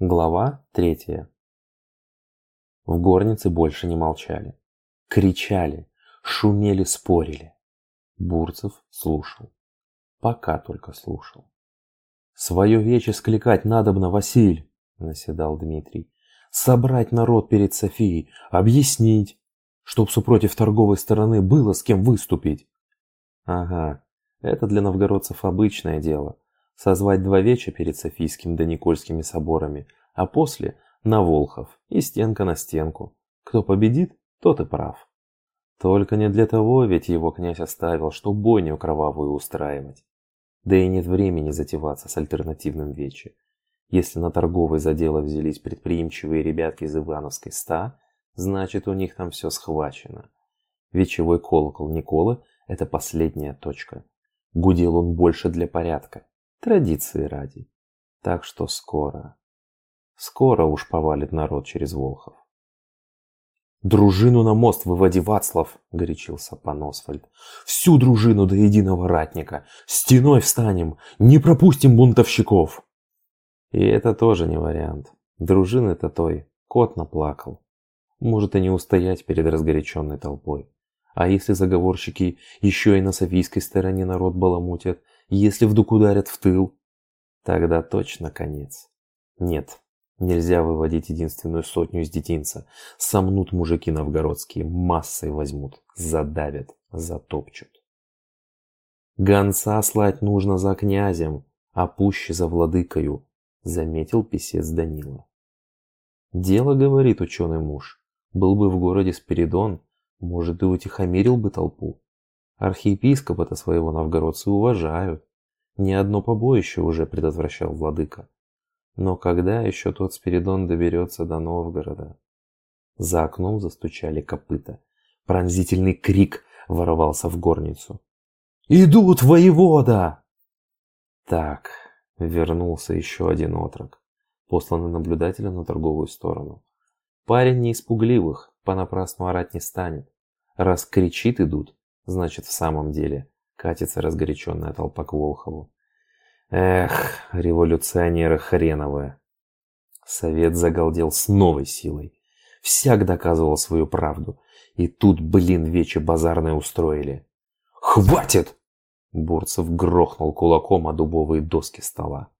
Глава третья. В горнице больше не молчали. Кричали, шумели, спорили. Бурцев слушал. Пока только слушал. «Свое вече скликать надобно, Василь!» — наседал Дмитрий. «Собрать народ перед Софией, объяснить, чтоб супротив торговой стороны было с кем выступить». «Ага, это для новгородцев обычное дело созвать два веча перед Софийским да Никольскими соборами, а после на Волхов и стенка на стенку. Кто победит, тот и прав. Только не для того ведь его князь оставил, что бойню кровавую устраивать. Да и нет времени затеваться с альтернативным вече. Если на торговой за дело взялись предприимчивые ребятки из Ивановской ста, значит у них там все схвачено. Вечевой колокол Николы – это последняя точка. Гудел он больше для порядка, Традиции ради. Так что скоро, скоро уж повалит народ через Волхов. «Дружину на мост выводи, Вацлав!» – горячился пан Освальд. «Всю дружину до единого ратника! Стеной встанем! Не пропустим бунтовщиков!» И это тоже не вариант. Дружины-то той кот наплакал. Может и не устоять перед разгоряченной толпой. А если заговорщики еще и на Софийской стороне народ баламутят, если вдруг ударят в тыл, тогда точно конец. Нет, нельзя выводить единственную сотню из детинца. Сомнут мужики новгородские, массой возьмут, задавят, затопчут. Гонца слать нужно за князем, а пуще за владыкою, заметил писец Данила. Дело, говорит ученый муж, был бы в городе Спиридон, может и утихомирил бы толпу. Архиепископа-то своего новгородцы уважают. Ни одно побоище уже предотвращал владыка. Но когда еще тот Спиридон доберется до Новгорода? За окном застучали копыта. Пронзительный крик ворвался в горницу. «Идут, воевода!» Так, вернулся еще один отрок, посланный наблюдателем на торговую сторону. Парень не испугливых, понапрасну орать не станет. Раз кричит идут, Значит, в самом деле катится разгоряченная толпа к Волхову. Эх, революционеры хреновые. Совет загалдел с новой силой. Всяк доказывал свою правду. И тут, блин, вече базарное устроили. «Хватит!» Бурцев грохнул кулаком о дубовые доски стола.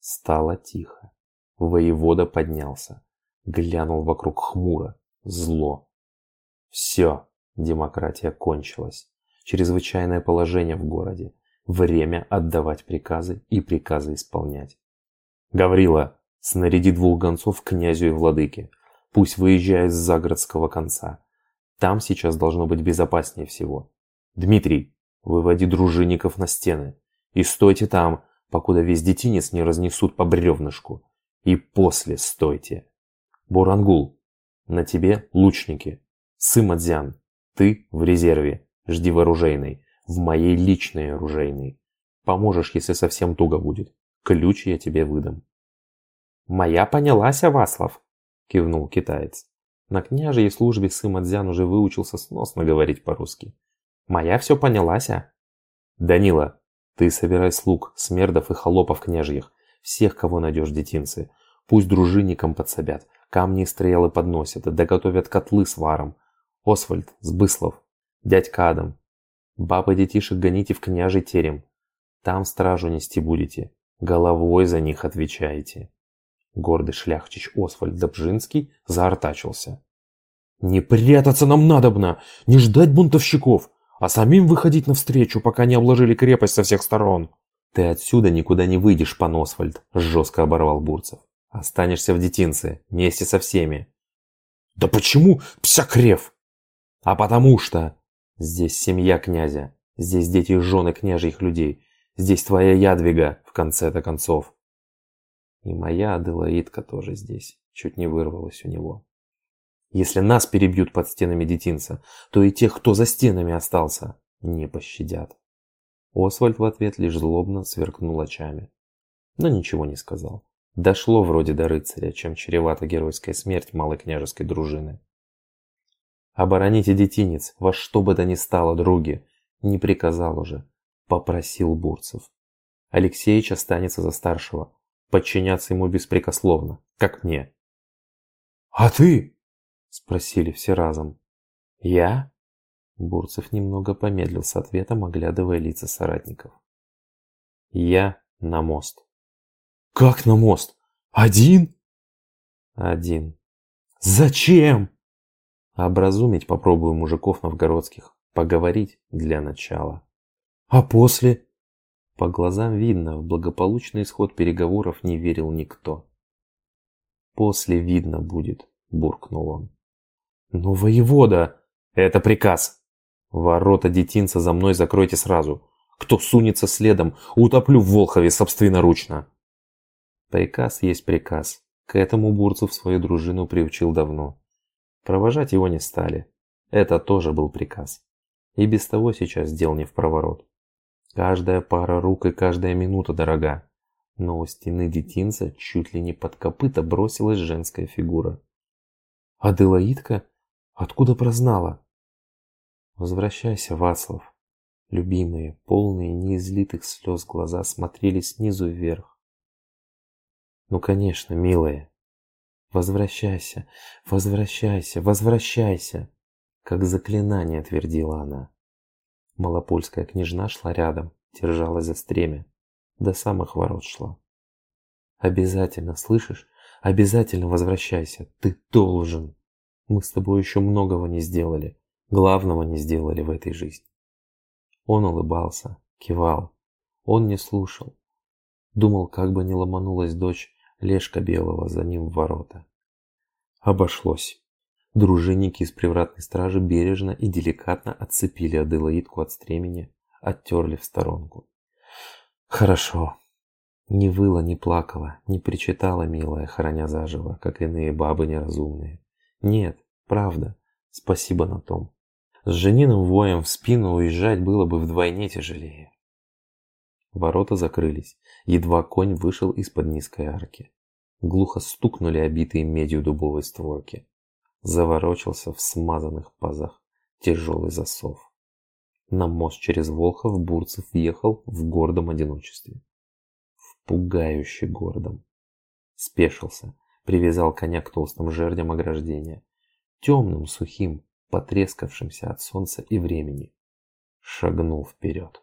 Стало тихо. Воевода поднялся. Глянул вокруг хмуро, зло. «Все, Демократия кончилась. Чрезвычайное положение в городе. Время отдавать приказы и приказы исполнять. Гаврила, снаряди двух гонцов князю и владыке. Пусть выезжают с загородского конца. Там сейчас должно быть безопаснее всего. Дмитрий, выводи дружинников на стены. И стойте там, покуда весь детинец не разнесут по бревнышку. И после стойте. Бурангул, на тебе лучники. Сымадзян, ты в резерве. Жди в оружейной. В моей личной оружейной. Поможешь, если совсем туго будет. Ключ я тебе выдам. «Моя понялась, Васлав!» – кивнул китаец. На княжьей службе Сымадзян уже выучился сносно говорить по-русски. «Моя все понялась, а?» «Данила, ты собирай слуг, смердов и холопов княжьих, всех, кого найдешь детинцы. Пусть дружинникам подсобят, камни и стрелы подносят, да готовят котлы с варом. Освальд, Сбыслов, дядька Адам. Баб и детишек гоните в княжий терем. Там стражу нести будете. Головой за них отвечаете. Гордый шляхтич Освальд Добжинский заортачился. «Не прятаться нам надобно! Не ждать бунтовщиков! А самим выходить навстречу, пока не обложили крепость со всех сторон!» «Ты отсюда никуда не выйдешь, пан Освальд!» – жестко оборвал Бурцев. «Останешься в детинце, вместе со всеми!» «Да почему псякрев?» А потому что здесь семья князя, здесь дети и жены княжьих людей, здесь твоя ядвига, в конце-то концов. И моя Аделаидка тоже здесь, чуть не вырвалась у него. Если нас перебьют под стенами детинца, то и тех, кто за стенами остался, не пощадят. Освальд в ответ лишь злобно сверкнул очами, но ничего не сказал. Дошло вроде до рыцаря, чем чревата геройская смерть малой княжеской дружины. «Обороните детинец, во что бы то ни стало, други!» Не приказал уже, попросил Бурцев. Алексеич останется за старшего. подчиняться ему беспрекословно, как мне. «А ты?» – спросили все разом. «Я?» Бурцев немного помедлил с ответом, оглядывая лица соратников. «Я на мост». «Как на мост? Один?» «Один». «Зачем?» «Образумить попробую мужиков новгородских. Поговорить для начала». «А после?» По глазам видно, в благополучный исход переговоров не верил никто. «После видно будет», – буркнул он. «Но воевода!» «Это приказ!» «Ворота детинца за мной закройте сразу. Кто сунется следом, утоплю в Волхове собственноручно!» Приказ есть приказ. К этому Бурцев свою дружину приучил давно. Провожать его не стали. Это тоже был приказ. И без того сейчас дел не в проворот. Каждая пара рук и каждая минута дорога. Но у стены детинца чуть ли не под копыта бросилась женская фигура. «Аделаидка? Откуда прознала?» «Возвращайся, Вацлав». Любимые, полные неизлитых слез глаза смотрели снизу вверх. «Ну, конечно, милая. Возвращайся, возвращайся, возвращайся!» Как заклинание твердила она. Малопольская княжна шла рядом, держалась за стремя. До самых ворот шла. «Обязательно, слышишь? Обязательно возвращайся. Ты должен. Мы с тобой еще многого не сделали. Главного не сделали в этой жизни». Он улыбался, кивал. Он не слушал. Думал, как бы не ломанулась дочь Лешка Белого за ним в ворота. Обошлось. Дружинники из привратной стражи бережно и деликатно отцепили Аделаидку от стремени, оттерли в сторонку. Хорошо. Не выла, не плакала, не причитала милая, храня заживо, как иные бабы неразумные. Нет, правда, спасибо на том. С жениным воем в спину уезжать было бы вдвойне тяжелее. Ворота закрылись, едва конь вышел из-под низкой арки. Глухо стукнули обитые медью дубовые створки заворочился в смазанных пазах тяжелый засов. На мост через Волхов Бурцев въехал в гордом одиночестве. В пугающе гордом. Спешился, привязал коня к толстым жердям ограждения. Темным, сухим, потрескавшимся от солнца и времени. Шагнул вперед.